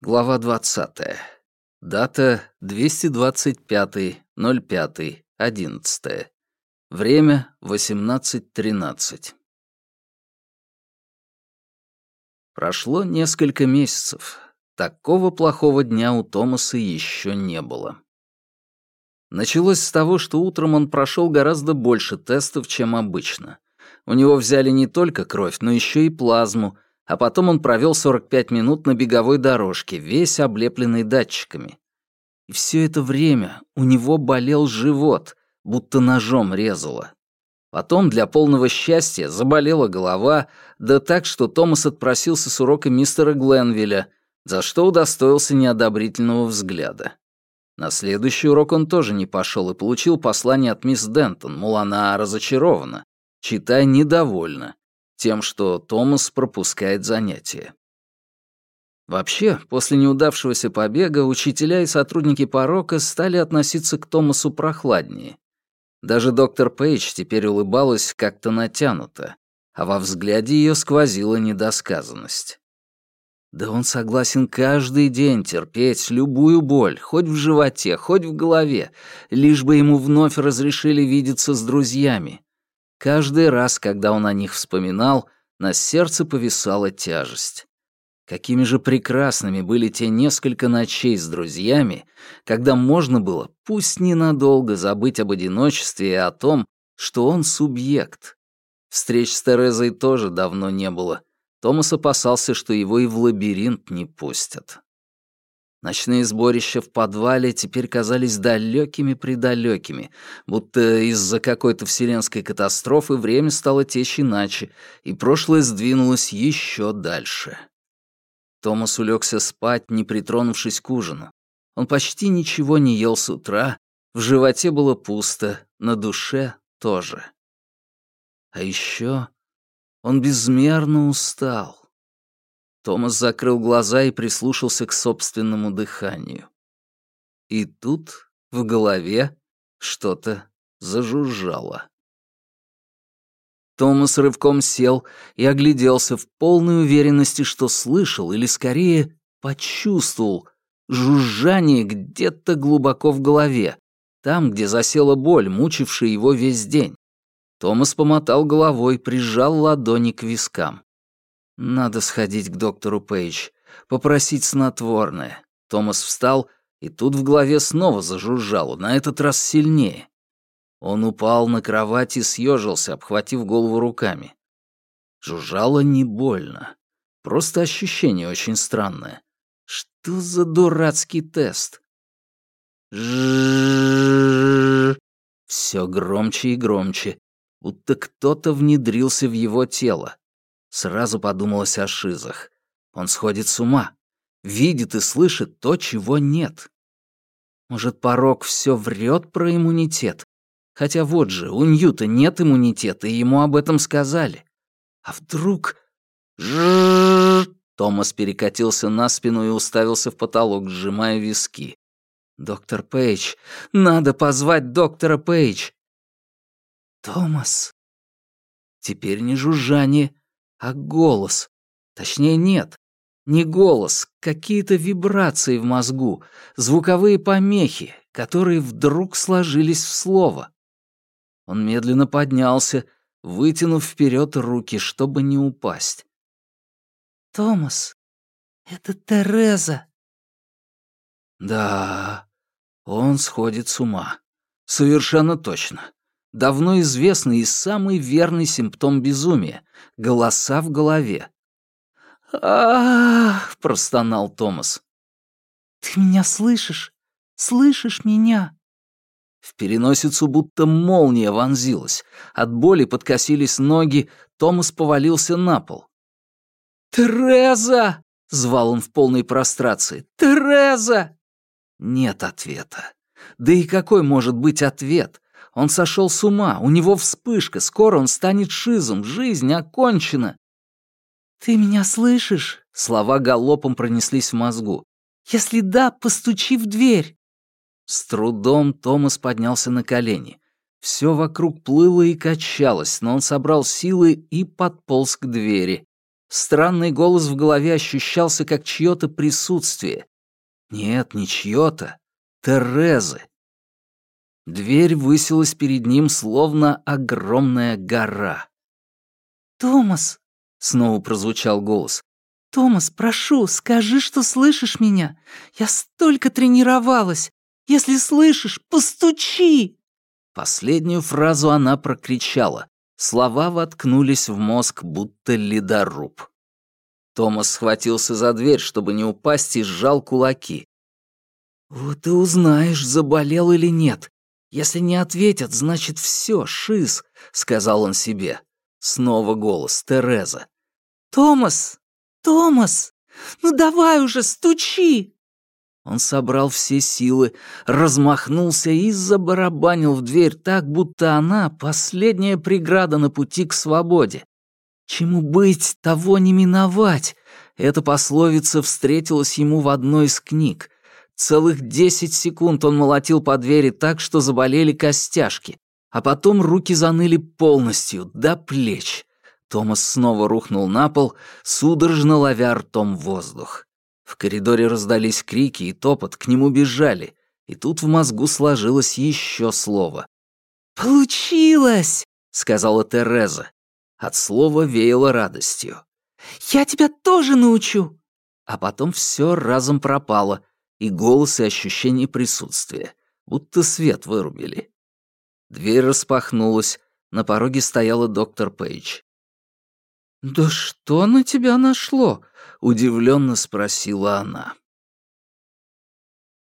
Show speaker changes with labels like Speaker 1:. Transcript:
Speaker 1: Глава 20. Дата 225.05.11. Время 18.13. Прошло несколько месяцев. Такого плохого дня у Томаса еще не было. Началось с того, что утром он прошел гораздо больше тестов, чем обычно. У него взяли не только кровь, но еще и плазму — а потом он провел 45 минут на беговой дорожке, весь облепленный датчиками. И все это время у него болел живот, будто ножом резало. Потом, для полного счастья, заболела голова, да так, что Томас отпросился с урока мистера Гленвилля, за что удостоился неодобрительного взгляда. На следующий урок он тоже не пошел и получил послание от мисс Дентон, мол, она разочарована, читай недовольна, тем, что Томас пропускает занятия. Вообще, после неудавшегося побега учителя и сотрудники порока стали относиться к Томасу прохладнее. Даже доктор Пейдж теперь улыбалась как-то натянуто, а во взгляде ее сквозила недосказанность. Да он согласен каждый день терпеть любую боль, хоть в животе, хоть в голове, лишь бы ему вновь разрешили видеться с друзьями, Каждый раз, когда он о них вспоминал, на сердце повисала тяжесть. Какими же прекрасными были те несколько ночей с друзьями, когда можно было, пусть ненадолго, забыть об одиночестве и о том, что он субъект. Встреч с Терезой тоже давно не было. Томас опасался, что его и в лабиринт не пустят. Ночные сборища в подвале теперь казались далекими-предалекими, будто из-за какой-то вселенской катастрофы время стало течь иначе, и прошлое сдвинулось еще дальше. Томас улегся спать, не притронувшись к ужину. Он почти ничего не ел с утра, в животе было пусто, на душе тоже. А еще он безмерно устал. Томас закрыл глаза и прислушался к собственному дыханию. И тут в голове что-то зажужжало. Томас рывком сел и огляделся в полной уверенности, что слышал, или скорее почувствовал, жужжание где-то глубоко в голове, там, где засела боль, мучившая его весь день. Томас помотал головой, прижал ладони к вискам. Надо сходить к доктору Пейдж, попросить снотворное. Томас встал, и тут в голове снова зажужжало, на этот раз сильнее. Он упал на кровать и съежился, обхватив голову руками. Жужжало не больно. Просто ощущение очень странное. Что за дурацкий тест? Все громче и громче, будто кто-то внедрился в его тело. Сразу подумалось о шизах. Он сходит с ума. Видит и слышит то, чего нет. Может, порог все врет про иммунитет? Хотя вот же, у Ньюта нет иммунитета, и ему об этом сказали. А вдруг... Томас перекатился на спину и уставился в потолок, сжимая виски. «Доктор Пейдж! Надо позвать доктора Пейдж!» «Томас!» Теперь не жужжание, а голос. Точнее, нет, не голос, какие-то вибрации в мозгу, звуковые помехи, которые вдруг сложились в слово. Он медленно поднялся, вытянув вперед руки, чтобы не упасть. «Томас, это Тереза». Да, он сходит с ума. Совершенно точно давно известный и самый верный симптом безумия — голоса в голове. а простонал Томас. «Ты меня слышишь? Слышишь меня?» В переносицу будто молния вонзилась. От боли подкосились ноги, Томас повалился на пол. «Тереза!» — звал он в полной прострации. «Тереза!» Нет ответа. Да и какой может быть ответ? Он сошел с ума, у него вспышка, скоро он станет шизом, жизнь окончена. «Ты меня слышишь?» — слова галопом пронеслись в мозгу. «Если да, постучи в дверь». С трудом Томас поднялся на колени. Все вокруг плыло и качалось, но он собрал силы и подполз к двери. Странный голос в голове ощущался как чье-то присутствие. Нет, не чье-то. Терезы. Дверь высилась перед ним, словно огромная гора.
Speaker 2: «Томас!» — снова прозвучал голос. «Томас, прошу, скажи, что слышишь меня. Я столько тренировалась. Если слышишь, постучи!»
Speaker 1: Последнюю фразу она прокричала. Слова воткнулись в мозг, будто ледоруб. Томас схватился за дверь, чтобы не упасть, и сжал кулаки. «Вот и узнаешь, заболел или нет. Если не ответят, значит все, шиз», — сказал он себе. Снова голос Тереза.
Speaker 2: «Томас! Томас! Ну давай уже, стучи!»
Speaker 1: Он собрал все силы, размахнулся и забарабанил в дверь так, будто она — последняя преграда на пути к свободе. Чему быть, того не миновать. Эта пословица встретилась ему в одной из книг. Целых десять секунд он молотил по двери так, что заболели костяшки, а потом руки заныли полностью, до плеч. Томас снова рухнул на пол, судорожно ловя ртом воздух. В коридоре раздались крики и топот, к нему бежали, и тут в мозгу сложилось еще слово.
Speaker 2: «Получилось!» — сказала Тереза.
Speaker 1: От слова веяло радостью.
Speaker 2: «Я тебя тоже научу!»
Speaker 1: А потом все разом пропало, и голос, и ощущение присутствия, будто свет вырубили. Дверь распахнулась, на пороге стояла доктор Пейдж.
Speaker 2: «Да что на тебя нашло?»
Speaker 1: — удивленно спросила она.